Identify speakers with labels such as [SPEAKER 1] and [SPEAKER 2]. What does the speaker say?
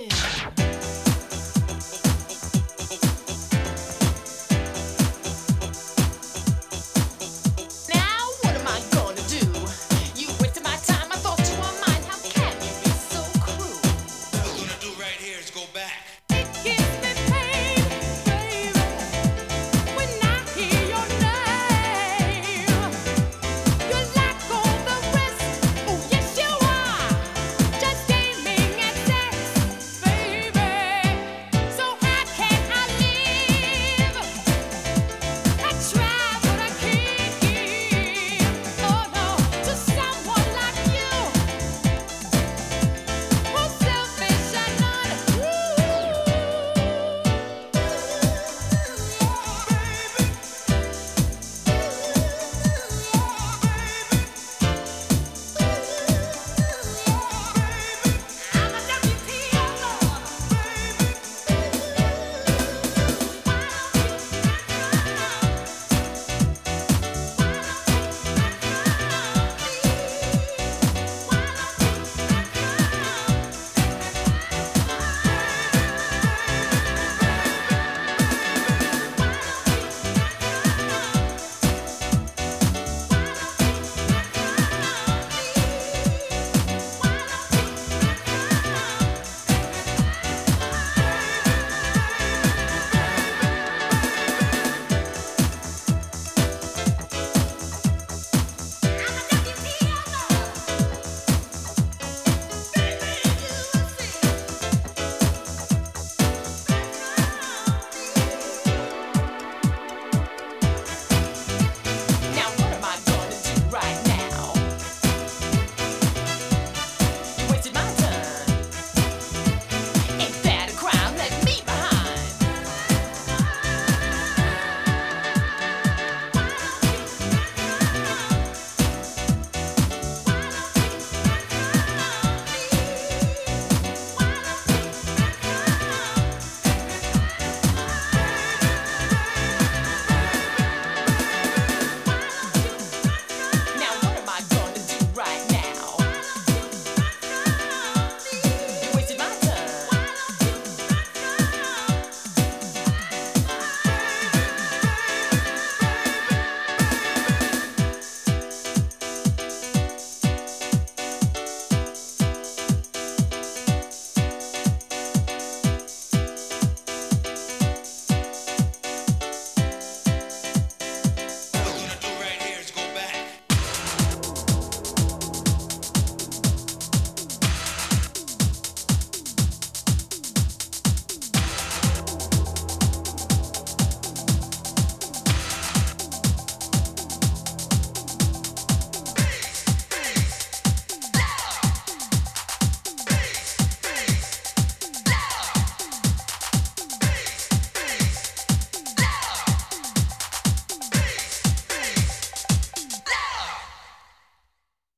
[SPEAKER 1] Yeah.